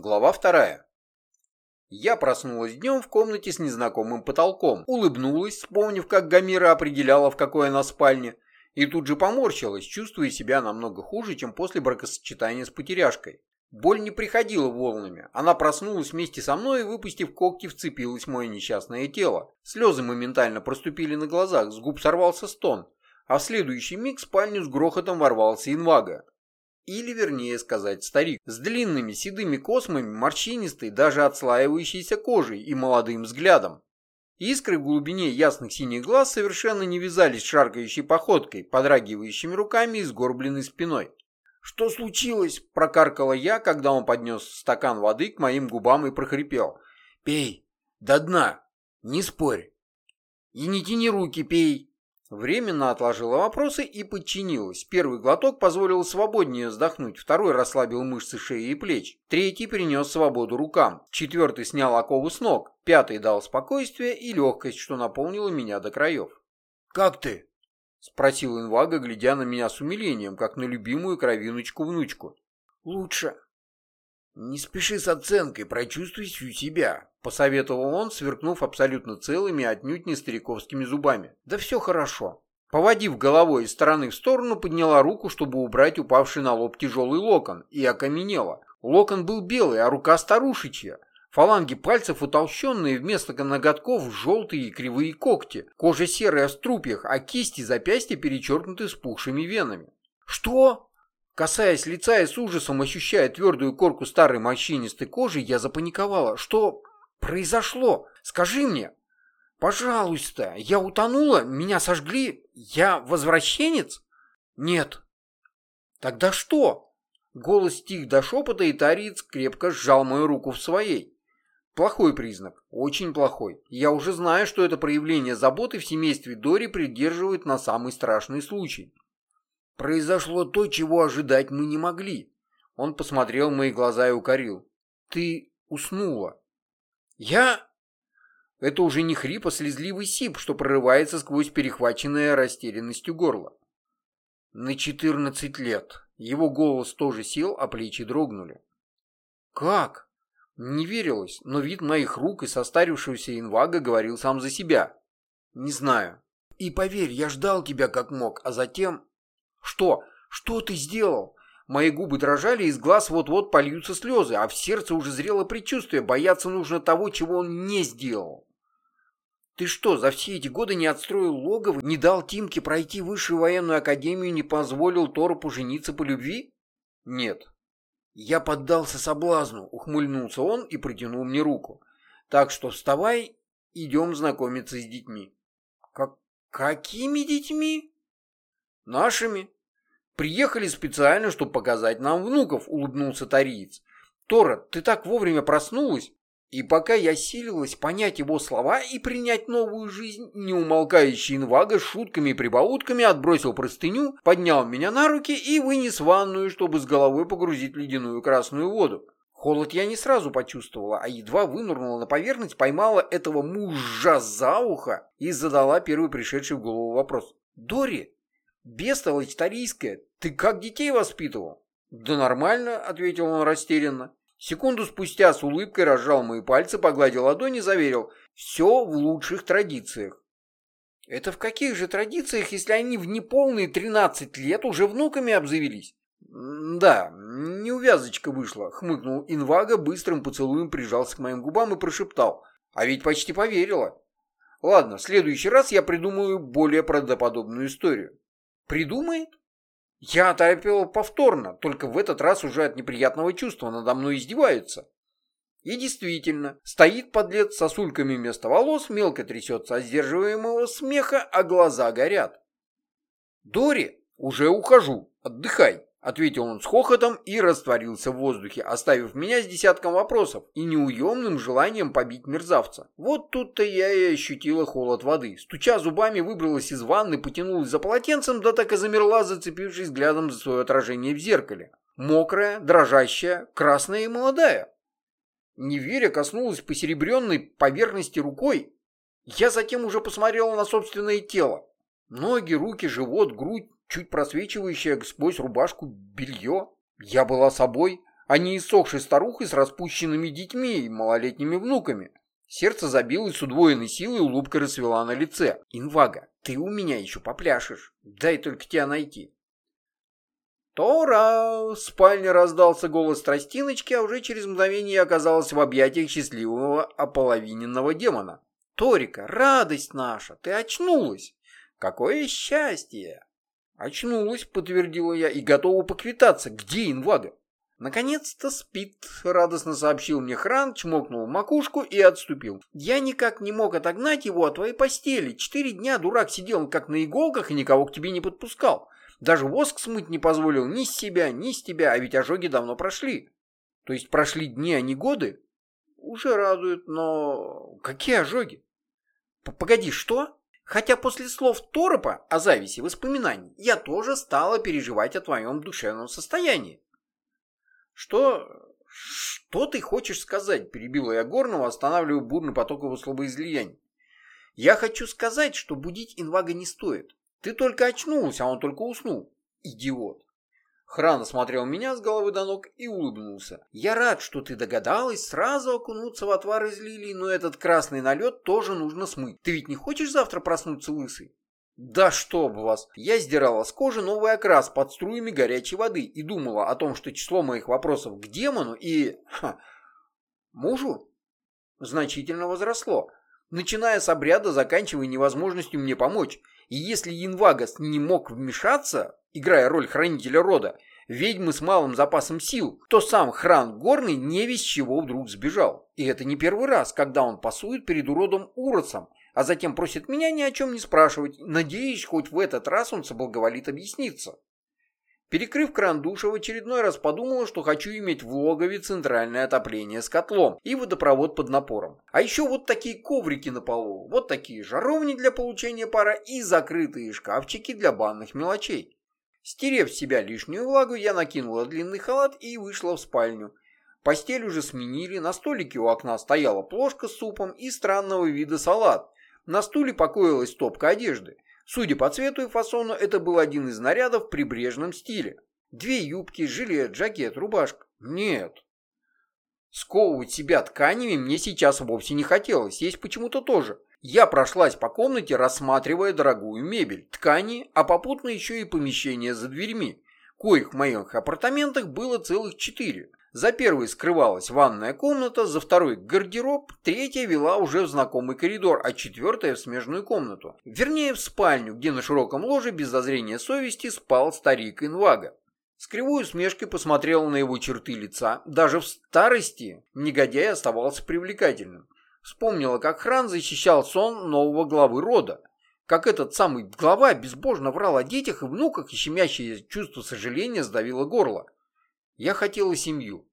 Глава вторая. Я проснулась днем в комнате с незнакомым потолком, улыбнулась, вспомнив, как Гамира определяла, в какой она спальне, и тут же поморщилась, чувствуя себя намного хуже, чем после бракосочетания с потеряшкой. Боль не приходила волнами. Она проснулась вместе со мной и, выпустив когти, вцепилась в мое несчастное тело. Слезы моментально проступили на глазах, с губ сорвался стон, а в следующий миг в спальню с грохотом ворвался инвага или, вернее сказать, старик, с длинными седыми космами, морщинистой, даже отслаивающейся кожей и молодым взглядом. Искры в глубине ясных синих глаз совершенно не вязались с шаркающей походкой, подрагивающими руками и сгорбленной спиной. «Что случилось?» – прокаркала я, когда он поднес стакан воды к моим губам и прохрипел. «Пей, до дна, не спорь. И не тяни руки, пей, Временно отложила вопросы и подчинилась. Первый глоток позволил свободнее вздохнуть, второй расслабил мышцы шеи и плеч, третий принес свободу рукам, четвертый снял оковы с ног, пятый дал спокойствие и легкость, что наполнило меня до краев. «Как ты?» — спросил инвага, глядя на меня с умилением, как на любимую кровиночку-внучку. «Лучше», «Не спеши с оценкой, прочувствуй всю себя», — посоветовал он, сверкнув абсолютно целыми, отнюдь не стариковскими зубами. «Да все хорошо». Поводив головой из стороны в сторону, подняла руку, чтобы убрать упавший на лоб тяжелый локон, и окаменела. Локон был белый, а рука старушечья. Фаланги пальцев утолщенные, вместо ноготков желтые и кривые когти. Кожа серая в струпьях, а кисти запястья перечеркнуты спухшими венами. «Что?» Касаясь лица и с ужасом ощущая твердую корку старой морщинистой кожи, я запаниковала. Что произошло? Скажи мне. Пожалуйста, я утонула, меня сожгли, я возвращенец? Нет. Тогда что? Голос стих до шепота, и тариец крепко сжал мою руку в своей. Плохой признак, очень плохой. Я уже знаю, что это проявление заботы в семействе Дори придерживает на самый страшный случай. Произошло то, чего ожидать мы не могли. Он посмотрел в мои глаза и укорил. Ты уснула. Я... Это уже не хрип, а слезливый сип, что прорывается сквозь перехваченное растерянностью горло. На четырнадцать лет. Его голос тоже сел, а плечи дрогнули. Как? Не верилось, но вид моих рук и состарившегося инвага говорил сам за себя. Не знаю. И поверь, я ждал тебя как мог, а затем... «Что? Что ты сделал?» Мои губы дрожали, из глаз вот-вот польются слезы, а в сердце уже зрело предчувствие, бояться нужно того, чего он не сделал. Ты что, за все эти годы не отстроил логово, не дал Тимке пройти высшую военную академию, не позволил Торопу жениться по любви? Нет. Я поддался соблазну, ухмыльнулся он и протянул мне руку. Так что вставай, идем знакомиться с детьми. Как... Какими детьми? Нашими. Приехали специально, чтобы показать нам внуков, улыбнулся тариец. Тора, ты так вовремя проснулась? И пока я силилась понять его слова и принять новую жизнь, неумолкающий инвага с шутками и прибаутками отбросил простыню, поднял меня на руки и вынес ванную, чтобы с головой погрузить ледяную красную воду. Холод я не сразу почувствовала, а едва вынырнула на поверхность, поймала этого мужа за ухо и задала первый пришедший в голову вопрос. «Дори, Бестолочь тарийская, ты как детей воспитывал? Да нормально, ответил он растерянно. Секунду спустя с улыбкой разжал мои пальцы, погладил ладони заверил. Все в лучших традициях. Это в каких же традициях, если они в неполные 13 лет уже внуками обзавелись? Да, неувязочка вышла, хмыкнул Инвага, быстрым поцелуем прижался к моим губам и прошептал. А ведь почти поверила. Ладно, в следующий раз я придумаю более правдоподобную историю. Придумает? Я оторопел повторно, только в этот раз уже от неприятного чувства надо мной издеваются. И действительно, стоит подлец с сосульками вместо волос, мелко трясется от сдерживаемого смеха, а глаза горят. «Дори, уже ухожу, отдыхай», — ответил он с хохотом и растворился в воздухе, оставив меня с десятком вопросов и неуемным желанием побить мерзавца. Вот тут-то я и ощутила холод воды. Стуча зубами, выбралась из ванны, потянулась за полотенцем, да так и замерла, зацепившись взглядом за свое отражение в зеркале. Мокрая, дрожащая, красная и молодая. Не веря, коснулась посеребренной поверхности рукой. Я затем уже посмотрела на собственное тело. Ноги, руки, живот, грудь, чуть просвечивающее сквозь рубашку белье. Я была собой, а не иссохшей старухой с распущенными детьми и малолетними внуками. Сердце забилось с удвоенной силой, улыбка расцвела на лице. «Инвага, ты у меня еще попляшешь. Дай только тебя найти». «Тора!» — в спальне раздался голос тростиночки, а уже через мгновение я оказалась в объятиях счастливого ополовиненного демона. «Торика, радость наша, ты очнулась! Какое счастье!» «Очнулась», — подтвердила я, — «и готова поквитаться. Где инвага?» «Наконец-то спит», — радостно сообщил мне Хран, чмокнул макушку и отступил. «Я никак не мог отогнать его от твоей постели. Четыре дня дурак сидел как на иголках и никого к тебе не подпускал. Даже воск смыть не позволил ни с себя, ни с тебя, а ведь ожоги давно прошли. То есть прошли дни, а не годы? Уже радует, но... Какие ожоги? П Погоди, что?» Хотя после слов Торопа о зависи воспоминаний я тоже стала переживать о твоем душевном состоянии. «Что... что ты хочешь сказать?» – перебила я Горного, останавливая бурный поток его словоизлияний. «Я хочу сказать, что будить инвага не стоит. Ты только очнулся, а он только уснул. Идиот!» Хран осмотрел меня с головы до ног и улыбнулся. «Я рад, что ты догадалась сразу окунуться в отвар из лилий, но этот красный налет тоже нужно смыть. Ты ведь не хочешь завтра проснуться лысый?» Да чтоб вас! Я сдирала с кожи новый окрас под струями горячей воды и думала о том, что число моих вопросов к демону и... Ха, мужу значительно возросло, начиная с обряда, заканчивая невозможностью мне помочь. И если Янвагас не мог вмешаться, играя роль хранителя рода, ведьмы с малым запасом сил, то сам Хран Горный не весь чего вдруг сбежал. И это не первый раз, когда он пасует перед уродом Уросом, а затем просит меня ни о чем не спрашивать, надеясь, хоть в этот раз он соблаговолит объясниться. Перекрыв кран душа, в очередной раз подумала, что хочу иметь в логове центральное отопление с котлом и водопровод под напором. А еще вот такие коврики на полу, вот такие жаровни для получения пара и закрытые шкафчики для банных мелочей. Стерев с себя лишнюю влагу, я накинула длинный халат и вышла в спальню. Постель уже сменили, на столике у окна стояла плошка с супом и странного вида салат, на стуле покоилась стопка одежды. Судя по цвету и фасону, это был один из нарядов в прибрежном стиле. Две юбки, жилет, жакет, рубашка. Нет. Сковывать себя тканями мне сейчас вовсе не хотелось, есть почему-то тоже. Я прошлась по комнате, рассматривая дорогую мебель, ткани, а попутно еще и помещения за дверьми, коих в моих апартаментах было целых четыре. За первой скрывалась ванная комната, за второй гардероб, третья вела уже в знакомый коридор, а четвертая в смежную комнату. Вернее, в спальню, где на широком ложе без зазрения совести спал старик Инвага. С кривой усмешкой посмотрела на его черты лица. Даже в старости негодяй оставался привлекательным. Вспомнила, как Хран защищал сон нового главы рода. Как этот самый глава безбожно врал о детях и внуках, и щемящее чувство сожаления сдавило горло. Я хотела семью,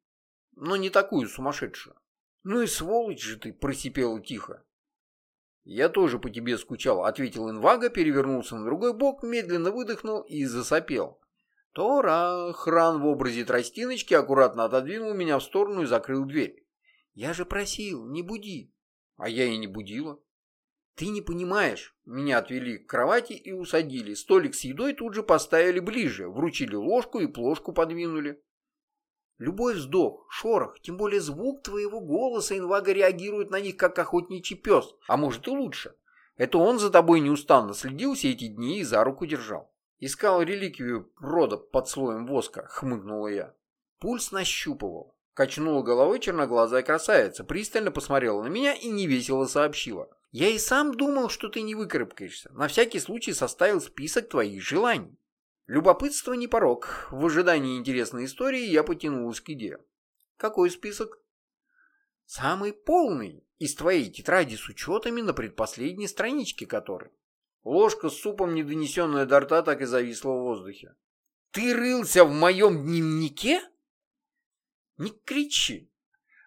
но не такую сумасшедшую. Ну и сволочь же ты, просипела тихо. Я тоже по тебе скучал, ответил Инвага, перевернулся на другой бок, медленно выдохнул и засопел. Тора, хран в образе тростиночки, аккуратно отодвинул меня в сторону и закрыл дверь. Я же просил, не буди. А я и не будила. Ты не понимаешь. Меня отвели к кровати и усадили. Столик с едой тут же поставили ближе, вручили ложку и плошку подвинули. Любой вздох, шорох, тем более звук твоего голоса инвага реагирует на них, как охотничий пес, а может и лучше. Это он за тобой неустанно следил все эти дни и за руку держал. Искал реликвию рода под слоем воска, хмыкнула я. Пульс нащупывал. Качнула головой черноглазая красавица, пристально посмотрела на меня и невесело сообщила. Я и сам думал, что ты не выкарабкаешься. На всякий случай составил список твоих желаний. Любопытство не порог. В ожидании интересной истории я потянулась к идее. Какой список? Самый полный из твоей тетради с учетами на предпоследней страничке которой. Ложка с супом, не донесенная до рта, так и зависла в воздухе. Ты рылся в моем дневнике? Не кричи.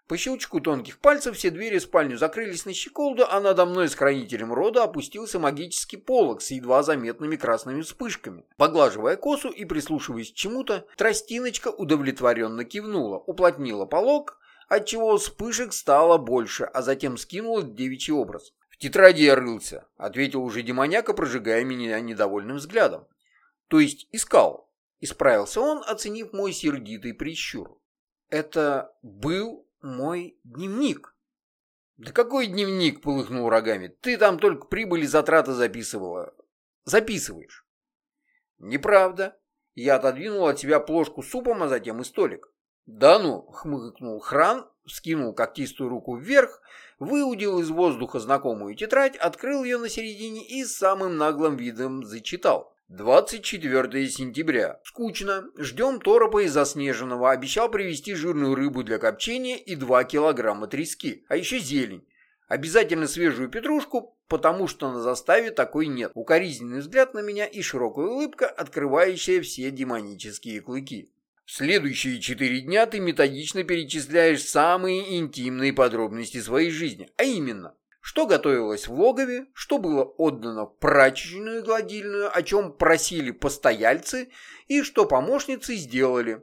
По щелчку тонких пальцев все двери в спальню закрылись на щеколду, а надо мной с хранителем рода опустился магический полог с едва заметными красными вспышками. Поглаживая косу и прислушиваясь к чему-то, тростиночка удовлетворенно кивнула, уплотнила полог, отчего вспышек стало больше, а затем скинула девичий образ. «В тетради я рылся», — ответил уже демоняка, прожигая меня недовольным взглядом. «То есть искал», — исправился он, оценив мой сердитый прищур. Это был мой дневник. Да какой дневник, полыхнул рогами. Ты там только прибыли затраты записывала. Записываешь. Неправда. Я отодвинул от себя плошку с супом, а затем и столик. Да ну, хмыкнул Хран, скинул когтистую руку вверх, выудил из воздуха знакомую тетрадь, открыл ее на середине и самым наглым видом зачитал. 24 сентября. Скучно. Ждем торопа из заснеженного. Обещал привезти жирную рыбу для копчения и 2 килограмма трески. А еще зелень. Обязательно свежую петрушку, потому что на заставе такой нет. Укоризненный взгляд на меня и широкая улыбка, открывающая все демонические клыки. В следующие четыре дня ты методично перечисляешь самые интимные подробности своей жизни, а именно, что готовилось в логове, что было отдано в прачечную и гладильную, о чем просили постояльцы и что помощницы сделали.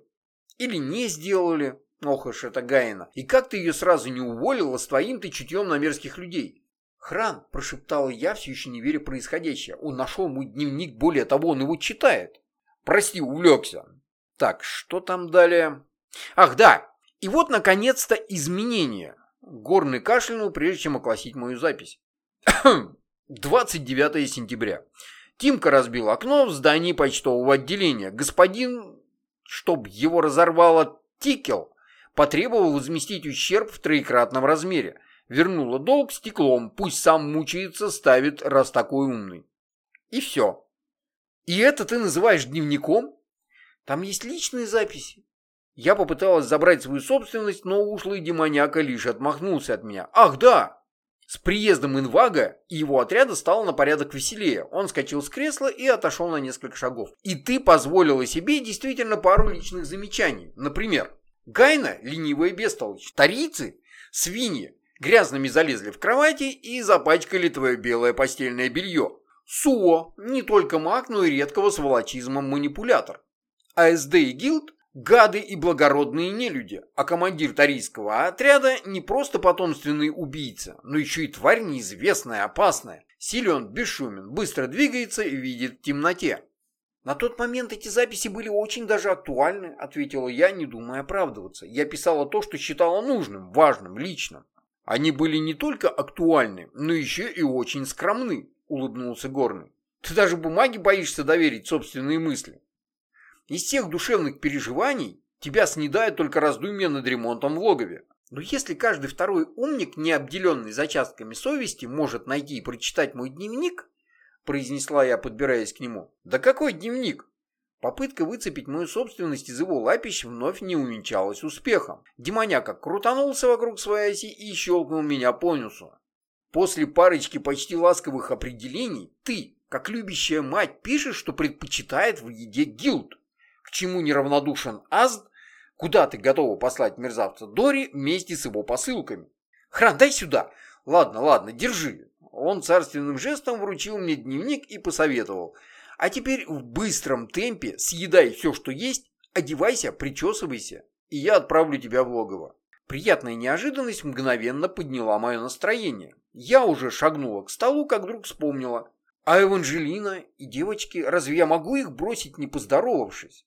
Или не сделали. Ох уж это Гайна. И как ты ее сразу не уволила с твоим ты чутьем на мерзких людей? Хран, прошептал я, все еще не веря происходящее. Он нашел мой дневник, более того, он его читает. Прости, увлекся. Так, что там далее? Ах, да. И вот, наконец-то, изменения. Горный кашлянул, прежде чем огласить мою запись. 29 сентября. Тимка разбил окно в здании почтового отделения. Господин, чтоб его разорвало тикел, потребовал возместить ущерб в троекратном размере. Вернула долг стеклом, пусть сам мучается, ставит, раз такой умный. И все. И это ты называешь дневником? Там есть личные записи. Я попыталась забрать свою собственность, но ушлый демоняка лишь отмахнулся от меня. Ах, да! С приездом инвага и его отряда стало на порядок веселее. Он скачал с кресла и отошел на несколько шагов. И ты позволила себе действительно пару личных замечаний. Например, Гайна, ленивая бестолочь, тарийцы, свиньи, грязными залезли в кровати и запачкали твое белое постельное белье. Суо, не только маг, но и редкого с волочизмом манипулятор. АСД и Гилд – гады и благородные нелюди, а командир тарийского отряда не просто потомственный убийца, но еще и тварь неизвестная, опасная. Силен, бесшумен, быстро двигается и видит в темноте. На тот момент эти записи были очень даже актуальны, ответила я, не думая оправдываться. Я писала то, что считала нужным, важным, личным. Они были не только актуальны, но еще и очень скромны, улыбнулся Горный. Ты даже бумаге боишься доверить собственные мысли. Из всех душевных переживаний тебя снедает только раздумье над ремонтом в логове. Но если каждый второй умник, не обделенный зачастками совести, может найти и прочитать мой дневник, произнесла я, подбираясь к нему. Да какой дневник? Попытка выцепить мою собственность из его лапищ вновь не увенчалась успехом. Демоняка крутанулся вокруг своей оси и щелкнул меня по носу. После парочки почти ласковых определений ты, как любящая мать, пишешь, что предпочитает в еде гилд к чему неравнодушен Азд, куда ты готова послать мерзавца Дори вместе с его посылками. Хран, дай сюда. Ладно, ладно, держи. Он царственным жестом вручил мне дневник и посоветовал. А теперь в быстром темпе съедай все, что есть, одевайся, причесывайся, и я отправлю тебя в логово. Приятная неожиданность мгновенно подняла мое настроение. Я уже шагнула к столу, как вдруг вспомнила. А Эванжелина и девочки, разве я могу их бросить, не поздоровавшись?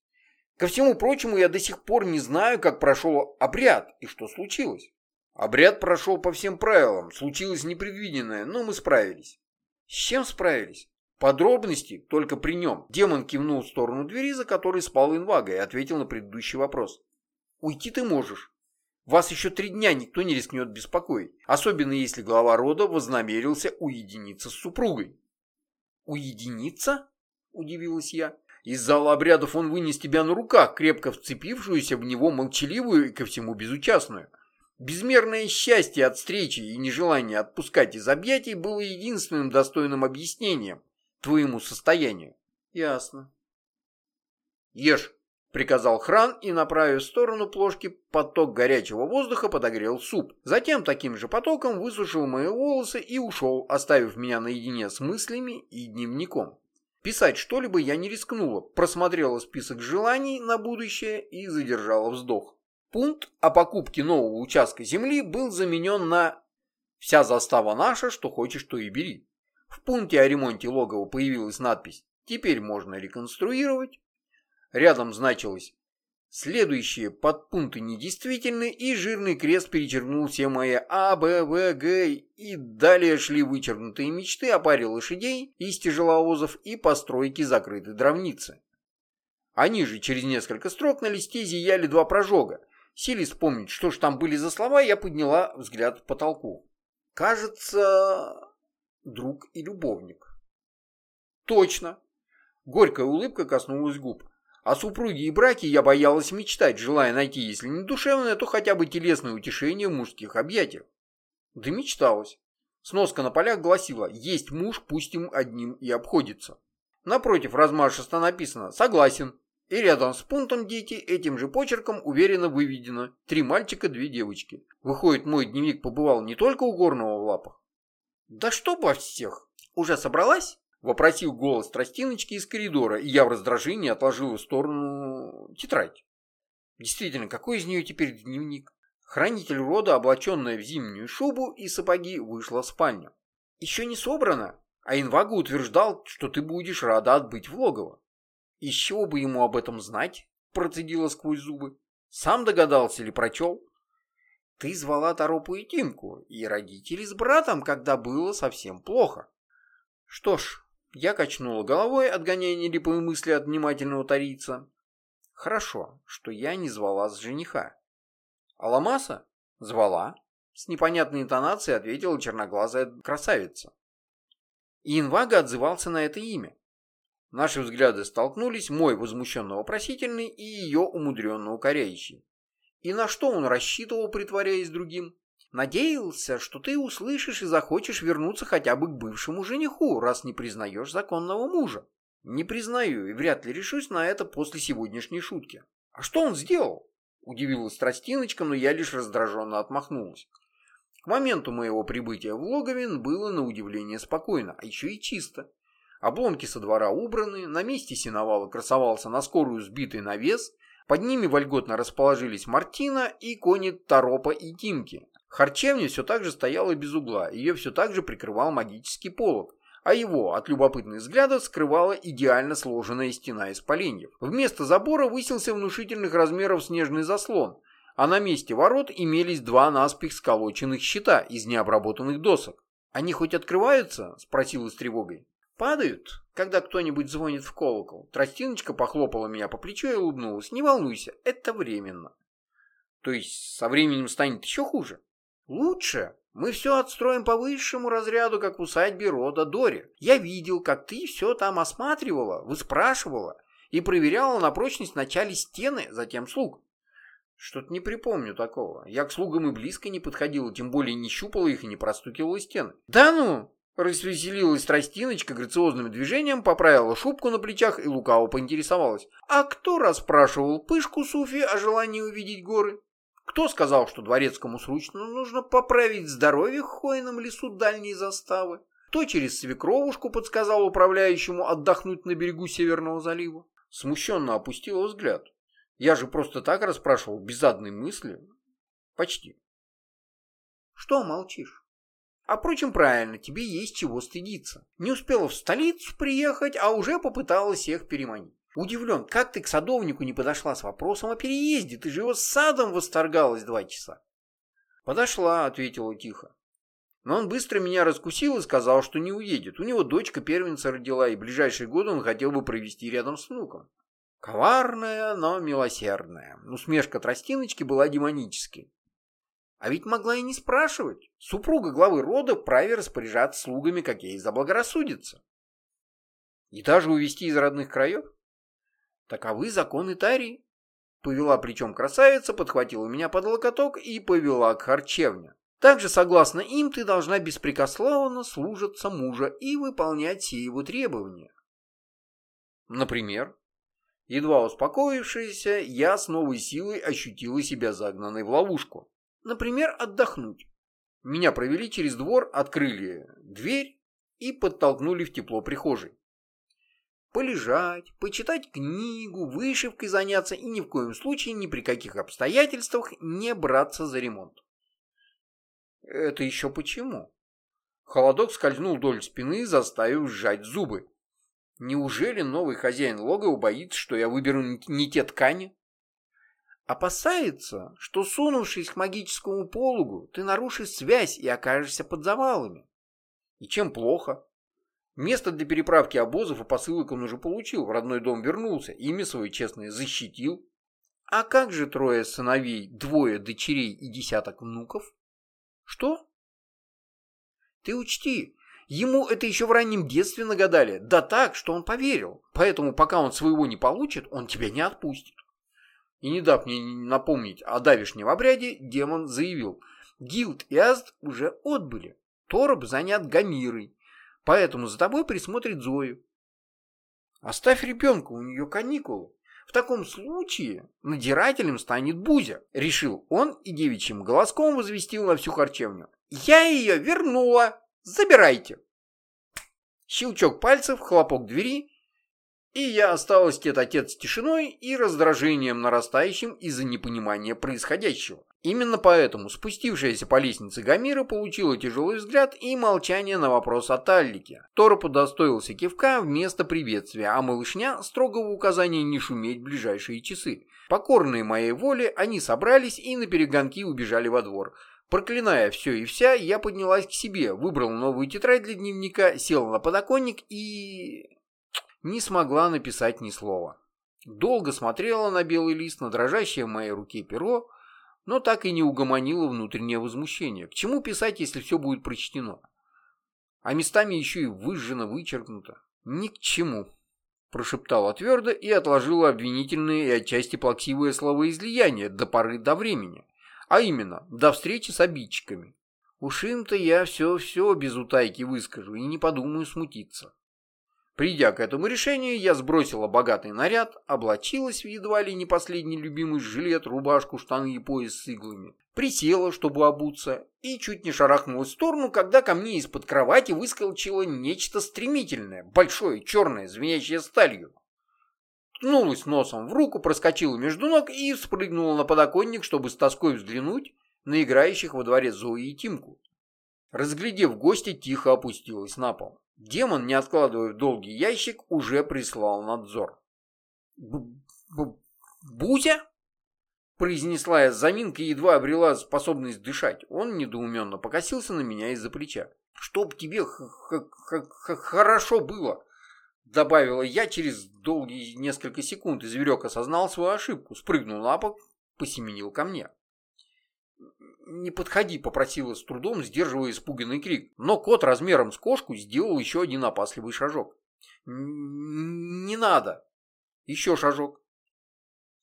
Ко всему прочему, я до сих пор не знаю, как прошел обряд и что случилось. Обряд прошел по всем правилам, случилось непредвиденное, но мы справились. С чем справились? Подробности только при нем. Демон кивнул в сторону двери, за которой спал инвага, и ответил на предыдущий вопрос. Уйти ты можешь. Вас еще три дня никто не рискнет беспокоить, особенно если глава рода вознамерился уединиться с супругой. Уединиться? Удивилась я. Из зала обрядов он вынес тебя на руках, крепко вцепившуюся в него молчаливую и ко всему безучастную. Безмерное счастье от встречи и нежелание отпускать из объятий было единственным достойным объяснением твоему состоянию. Ясно. Ешь, приказал Хран и, направив в сторону плошки поток горячего воздуха, подогрел суп. Затем таким же потоком высушил мои волосы и ушел, оставив меня наедине с мыслями и дневником. Писать что-либо я не рискнула, просмотрела список желаний на будущее и задержала вздох. Пункт о покупке нового участка земли был заменен на «Вся застава наша, что хочешь, то и бери». В пункте о ремонте логова появилась надпись «Теперь можно реконструировать». Рядом значилось Следующие подпункты недействительны, и жирный крест перечеркнул все мои А, Б, В, Г, и далее шли вычеркнутые мечты о паре лошадей из тяжеловозов и постройке закрытой дровницы. Они же через несколько строк на листе зияли два прожога. Силе вспомнить, что ж там были за слова, я подняла взгляд к потолку. Кажется, друг и любовник. Точно. Горькая улыбка коснулась губ. О супруге и браке я боялась мечтать, желая найти, если не душевное, то хотя бы телесное утешение в мужских объятиях. Да мечталась. Сноска на полях гласила «Есть муж, пусть им одним и обходится». Напротив размашисто написано «Согласен». И рядом с пунктом «Дети» этим же почерком уверенно выведено «Три мальчика, две девочки». Выходит, мой дневник побывал не только у Горного в лапах. Да что во всех? Уже собралась? Вопросил голос тростиночки из коридора, и я в раздражении отложил в сторону тетрадь. Действительно, какой из нее теперь дневник? Хранитель рода, облаченная в зимнюю шубу и сапоги, вышла в спальню. Еще не собрано, а Инвага утверждал, что ты будешь рада отбыть в логово. Чего бы ему об этом знать? Процедила сквозь зубы. Сам догадался или прочел? Ты звала Торопу и Тимку, и родители с братом, когда было совсем плохо. Что ж, я качнула головой, отгоняя нелепые мысли от внимательного тарийца. Хорошо, что я не звала с жениха. Аламаса? Звала. С непонятной интонацией ответила черноглазая красавица. И Инвага отзывался на это имя. Наши взгляды столкнулись, мой возмущенно-вопросительный и ее умудренно-укоряющий. И на что он рассчитывал, притворяясь другим? Надеялся, что ты услышишь и захочешь вернуться хотя бы к бывшему жениху, раз не признаешь законного мужа. Не признаю и вряд ли решусь на это после сегодняшней шутки. А что он сделал? Удивилась Тростиночка, но я лишь раздраженно отмахнулась. К моменту моего прибытия в Логовин было на удивление спокойно, а еще и чисто. Обломки со двора убраны, на месте сеновала красовался на скорую сбитый навес, под ними вольготно расположились Мартина и кони Торопа и Тимки, Харчевня все так же стояла без угла, ее все так же прикрывал магический полог, а его от любопытных взглядов скрывала идеально сложенная стена из поленьев. Вместо забора высился внушительных размеров снежный заслон, а на месте ворот имелись два наспех сколоченных щита из необработанных досок. «Они хоть открываются?» – спросила с тревогой. «Падают, когда кто-нибудь звонит в колокол». Тростиночка похлопала меня по плечу и улыбнулась. «Не волнуйся, это временно». «То есть со временем станет еще хуже?» Лучше. Мы все отстроим по высшему разряду, как в усадьбе рода Дори. Я видел, как ты все там осматривала, выспрашивала и проверяла на прочность вначале стены, затем слуг. Что-то не припомню такого. Я к слугам и близко не подходила, тем более не щупала их и не простукивала стены. Да ну! Развеселилась тростиночка грациозным движением, поправила шубку на плечах и лукаво поинтересовалась. А кто расспрашивал пышку Суфи о желании увидеть горы? Кто сказал, что дворецкому срочно нужно поправить здоровье в хвойном лесу дальней заставы? Кто через свекровушку подсказал управляющему отдохнуть на берегу Северного залива? Смущенно опустила взгляд. Я же просто так расспрашивал, без одной мысли. Почти. Что молчишь? А впрочем, правильно, тебе есть чего стыдиться. Не успела в столицу приехать, а уже попыталась всех переманить. Удивлен, как ты к садовнику не подошла с вопросом о переезде? Ты же его с садом восторгалась два часа. Подошла, ответила тихо. Но он быстро меня раскусил и сказал, что не уедет. У него дочка первенца родила, и ближайшие годы он хотел бы провести рядом с внуком. Коварная, но милосердная. Усмешка тростиночки была демонической. А ведь могла и не спрашивать. Супруга главы рода вправе распоряжаться слугами, как ей заблагорассудится. И даже увезти из родных краев? Таковы законы Тарии. Повела плечом красавица, подхватила меня под локоток и повела к харчевне. Также, согласно им, ты должна беспрекословно служиться мужа и выполнять все его требования. Например, едва успокоившаяся, я с новой силой ощутила себя загнанной в ловушку. Например, отдохнуть. Меня провели через двор, открыли дверь и подтолкнули в тепло прихожей полежать, почитать книгу, вышивкой заняться и ни в коем случае ни при каких обстоятельствах не браться за ремонт. Это еще почему? Холодок скользнул вдоль спины, заставив сжать зубы. Неужели новый хозяин лога убоится, что я выберу не те ткани? Опасается, что, сунувшись к магическому пологу, ты нарушишь связь и окажешься под завалами. И чем плохо? Место для переправки обозов и посылок он уже получил, в родной дом вернулся, имя свое честное защитил. А как же трое сыновей, двое дочерей и десяток внуков? Что? Ты учти, ему это еще в раннем детстве нагадали, да так, что он поверил. Поэтому пока он своего не получит, он тебя не отпустит. И не дав мне напомнить о давешнем обряде, демон заявил, Гилд и Аст уже отбыли, Тороб занят Гамирой, поэтому за тобой присмотрит Зою. Оставь ребенка, у нее каникулы. В таком случае надирателем станет Бузя, решил он и девичьим голоском возвестил на всю харчевню. Я ее вернула, забирайте. Щелчок пальцев, хлопок двери, и я осталась тет-отец с тишиной и раздражением нарастающим из-за непонимания происходящего. Именно поэтому спустившаяся по лестнице Гамира получила тяжелый взгляд и молчание на вопрос о Таллике. Торопу удостоился кивка вместо приветствия, а малышня строгого указания не шуметь ближайшие часы. Покорные моей воле, они собрались и на перегонки убежали во двор. Проклиная все и вся, я поднялась к себе, выбрала новую тетрадь для дневника, села на подоконник и не смогла написать ни слова. Долго смотрела на белый лист, на дрожащее в моей руке перо, но так и не угомонила внутреннее возмущение. К чему писать, если все будет прочтено? А местами еще и выжжено, вычеркнуто. Ни к чему, прошептала твердо и отложила обвинительные и отчасти плаксивые словоизлияния до поры до времени. А именно, до встречи с обидчиками. Уж им-то я все-все без утайки выскажу и не подумаю смутиться. Придя к этому решению, я сбросила богатый наряд, облачилась в едва ли не последний любимый жилет, рубашку, штаны и пояс с иглами, присела, чтобы обуться, и чуть не шарахнулась в сторону, когда ко мне из-под кровати выскочило нечто стремительное, большое, черное, звенящее сталью. Ткнулась носом в руку, проскочила между ног и спрыгнула на подоконник, чтобы с тоской взглянуть на играющих во дворе Зои и Тимку. Разглядев гостя, тихо опустилась на пол. Демон, не откладывая в долгий ящик, уже прислал надзор. «Бузя?» произнесла я с заминкой едва обрела способность дышать. Он недоуменно покосился на меня из-за плеча. «Чтоб тебе хорошо было!» Добавила я через долгие несколько секунд, и зверек осознал свою ошибку, спрыгнул на пол, посеменил ко мне. «Не подходи», — попросила с трудом, сдерживая испуганный крик. Но кот размером с кошку сделал еще один опасливый шажок. «Не надо!» Еще шажок.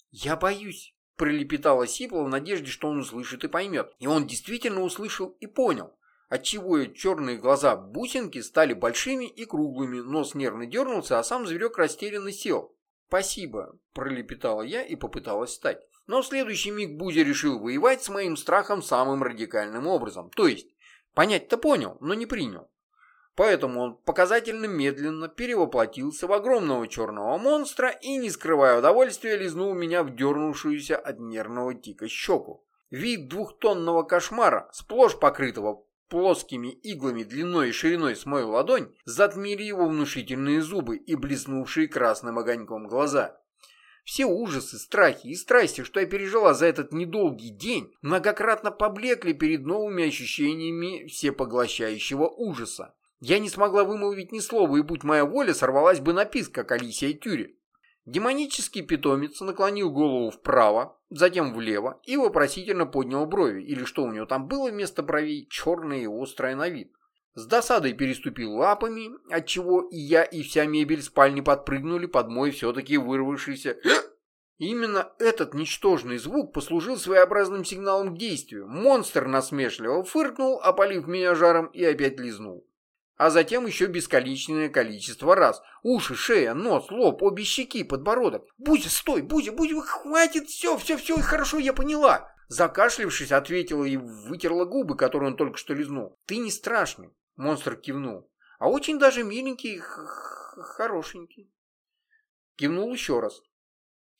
«Я боюсь», — пролепетала Сипла в надежде, что он услышит и поймет. И он действительно услышал и понял, отчего черные глаза бусинки стали большими и круглыми, нос нервно дернулся, а сам зверек растерянно сел. «Спасибо», — пролепетала я и попыталась встать. Но в следующий миг Бузя решил воевать с моим страхом самым радикальным образом. То есть, понять-то понял, но не принял. Поэтому он показательно медленно перевоплотился в огромного черного монстра и, не скрывая удовольствия, лизнул меня в дернувшуюся от нервного тика щеку. Вид двухтонного кошмара, сплошь покрытого плоскими иглами длиной и шириной с мою ладонь, затмили его внушительные зубы и блеснувшие красным огоньком глаза. Все ужасы, страхи и страсти, что я пережила за этот недолгий день, многократно поблекли перед новыми ощущениями всепоглощающего ужаса. Я не смогла вымолвить ни слова, и будь моя воля, сорвалась бы на писк, как Алисия Тюри. Демонический питомец наклонил голову вправо, затем влево и вопросительно поднял брови, или что у него там было вместо бровей, черное и острое на вид. С досадой переступил лапами, отчего и я, и вся мебель спальни подпрыгнули под мой все-таки вырвавшийся... Именно этот ничтожный звук послужил своеобразным сигналом к действию. Монстр насмешливо фыркнул, опалив меня жаром и опять лизнул. А затем еще бесконечное количество раз. Уши, шея, нос, лоб, обе щеки, подбородок. «Бузя, стой! Бузя, Бузя, хватит! Все, все, все, хорошо, я поняла!» Закашлившись, ответила и вытерла губы, которые он только что лизнул. «Ты не страшный. Монстр кивнул. А очень даже миленький, хорошенький. Кивнул еще раз.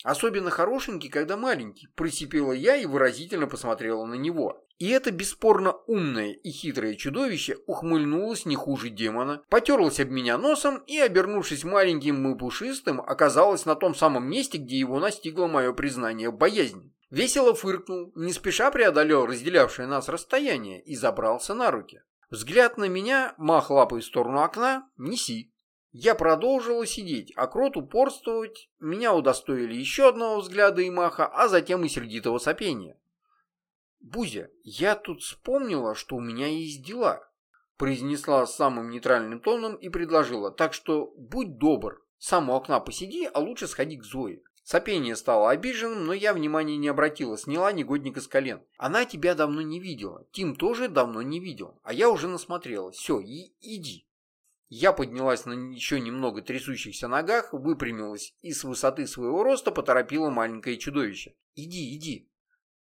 Особенно хорошенький, когда маленький, присипела я и выразительно посмотрела на него. И это бесспорно умное и хитрое чудовище ухмыльнулось не хуже демона, потерлось об меня носом и, обернувшись маленьким и пушистым, оказалось на том самом месте, где его настигло мое признание боязни. Весело фыркнул, не спеша преодолел разделявшее нас расстояние и забрался на руки. Взгляд на меня, мах лапой в сторону окна, неси. Я продолжила сидеть, а крот упорствовать. Меня удостоили еще одного взгляда и маха, а затем и сердитого сопения. «Бузя, я тут вспомнила, что у меня есть дела», произнесла самым нейтральным тоном и предложила, «так что будь добр, сам у окна посиди, а лучше сходи к Зое». Сопение стало обиженным, но я внимания не обратила, сняла негодника с колен. Она тебя давно не видела, Тим тоже давно не видел, а я уже насмотрелась. Все, и иди. Я поднялась на еще немного трясущихся ногах, выпрямилась и с высоты своего роста поторопила маленькое чудовище. «Иди, иди».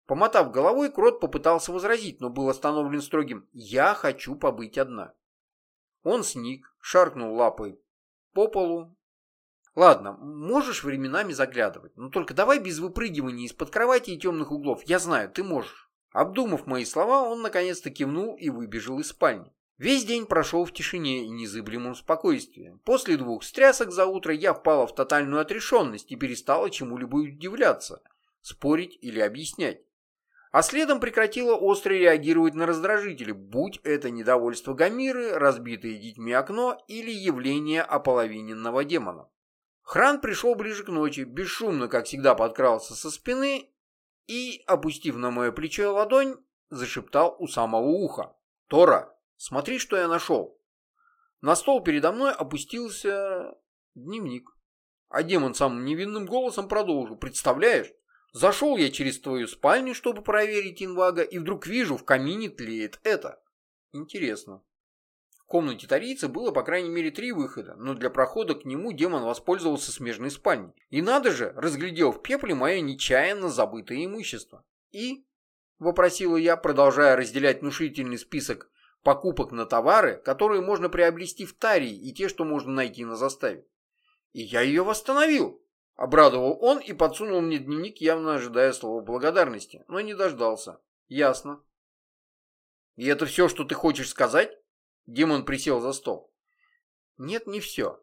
Помотав головой, Крот попытался возразить, но был остановлен строгим «Я хочу побыть одна». Он сник, шаркнул лапой по полу, Ладно, можешь временами заглядывать, но только давай без выпрыгивания из-под кровати и темных углов. Я знаю, ты можешь. Обдумав мои слова, он наконец-то кивнул и выбежал из спальни. Весь день прошел в тишине и незыблемом спокойствии. После двух стрясок за утро я впала в тотальную отрешенность и перестала чему-либо удивляться, спорить или объяснять. А следом прекратила остро реагировать на раздражители, будь это недовольство Гамиры, разбитое детьми окно или явление ополовиненного демона. Хран пришел ближе к ночи, бесшумно, как всегда, подкрался со спины и, опустив на мое плечо ладонь, зашептал у самого уха. «Тора, смотри, что я нашел!» На стол передо мной опустился дневник. А демон самым невинным голосом продолжил. «Представляешь, зашел я через твою спальню, чтобы проверить инвага, и вдруг вижу, в камине тлеет это. Интересно, в комнате тарийца было по крайней мере три выхода, но для прохода к нему демон воспользовался смежной спальней. И надо же, разглядел в пепле мое нечаянно забытое имущество. «И?» – вопросила я, продолжая разделять внушительный список покупок на товары, которые можно приобрести в Тарии и те, что можно найти на заставе. «И я ее восстановил!» – обрадовал он и подсунул мне дневник, явно ожидая слова благодарности, но не дождался. «Ясно». «И это все, что ты хочешь сказать?» Демон присел за стол. Нет, не все.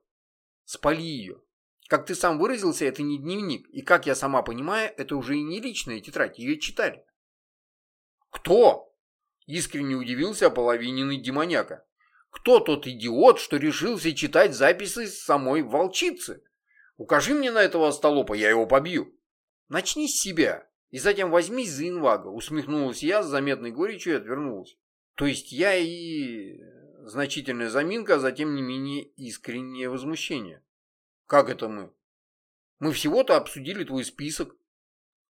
Спали ее. Как ты сам выразился, это не дневник. И как я сама понимаю, это уже и не личная тетрадь. Ее читали. Кто? Искренне удивился ополовиненный демоняка. Кто тот идиот, что решился читать записи самой волчицы? Укажи мне на этого остолопа, я его побью. Начни с себя и затем возьмись за инвага, усмехнулась я с заметной горечью и отвернулась. То есть я и значительная заминка, а затем не менее искреннее возмущение. «Как это мы?» «Мы всего-то обсудили твой список».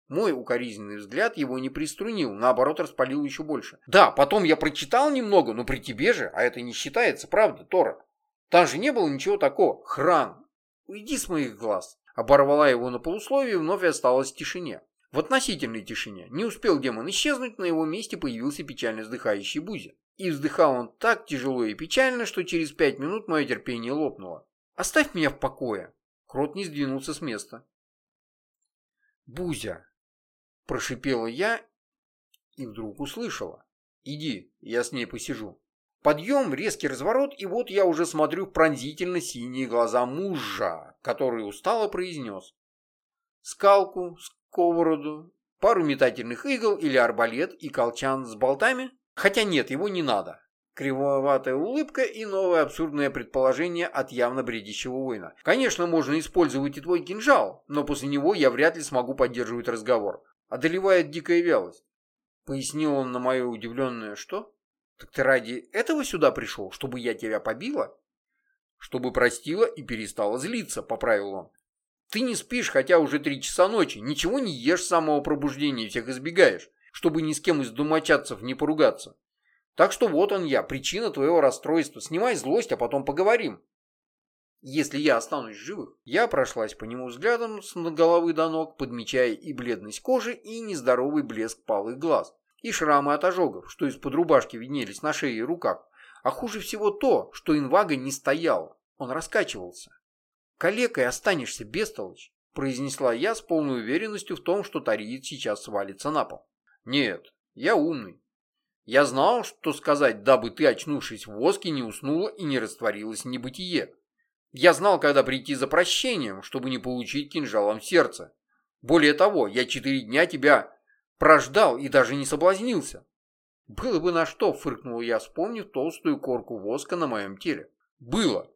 Мой укоризненный взгляд его не приструнил, наоборот, распалил еще больше. «Да, потом я прочитал немного, но при тебе же, а это не считается, правда, Тора? Там же не было ничего такого. Хран, уйди с моих глаз». Оборвала его на полусловие вновь осталась в тишине. В относительной тишине. Не успел демон исчезнуть, на его месте появился печально вздыхающий Бузя. И вздыхал он так тяжело и печально, что через пять минут мое терпение лопнуло. «Оставь меня в покое!» Крот не сдвинулся с места. «Бузя!» – прошипела я и вдруг услышала. «Иди, я с ней посижу». Подъем, резкий разворот, и вот я уже смотрю в пронзительно синие глаза мужа, который устало произнес. Скалку, сковороду, пару метательных игл или арбалет и колчан с болтами? Хотя нет, его не надо. Кривоватая улыбка и новое абсурдное предположение от явно бредящего воина. Конечно, можно использовать и твой кинжал, но после него я вряд ли смогу поддерживать разговор. Одолевает дикая вялость. Пояснил он на мое удивленное «что?» «Так ты ради этого сюда пришел, чтобы я тебя побила?» «Чтобы простила и перестала злиться», — поправил он. «Ты не спишь, хотя уже три часа ночи, ничего не ешь с самого пробуждения и всех избегаешь чтобы ни с кем из домочадцев не поругаться. Так что вот он я, причина твоего расстройства. Снимай злость, а потом поговорим. Если я останусь живых, я прошлась по нему взглядом с головы до ног, подмечая и бледность кожи, и нездоровый блеск палых глаз, и шрамы от ожогов, что из-под рубашки виднелись на шее и руках. А хуже всего то, что инвага не стоял, он раскачивался. «Калекой останешься, бестолочь», произнесла я с полной уверенностью в том, что Тариец сейчас свалится на пол. Нет, я умный. Я знал, что сказать, дабы ты, очнувшись в воске, не уснула и не растворилась в небытие. Я знал, когда прийти за прощением, чтобы не получить кинжалом сердце. Более того, я четыре дня тебя прождал и даже не соблазнился. Было бы на что, фыркнул я, вспомнив толстую корку воска на моем теле. Было,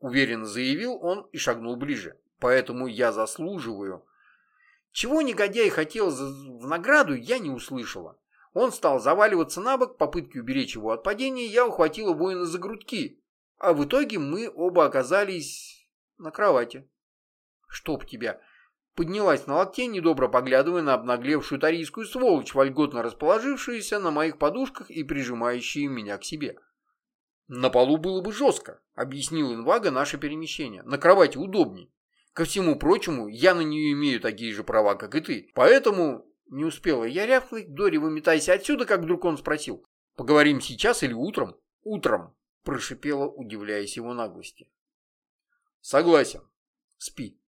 уверенно заявил он и шагнул ближе. Поэтому я заслуживаю. Чего негодяй хотел в награду, я не услышала. Он стал заваливаться на бок, попытки уберечь его от падения, я ухватила воина за грудки. А в итоге мы оба оказались на кровати. Чтоб тебя. Поднялась на локте, недобро поглядывая на обнаглевшую тарийскую сволочь, вольготно расположившуюся на моих подушках и прижимающую меня к себе. «На полу было бы жестко», — объяснил Инвага наше перемещение. «На кровати удобней. Ко всему прочему, я на нее имею такие же права, как и ты. Поэтому не успела я рявкнуть. Дори, выметайся отсюда, как вдруг он спросил. Поговорим сейчас или утром? Утром, прошипела, удивляясь его наглости. Согласен. Спи.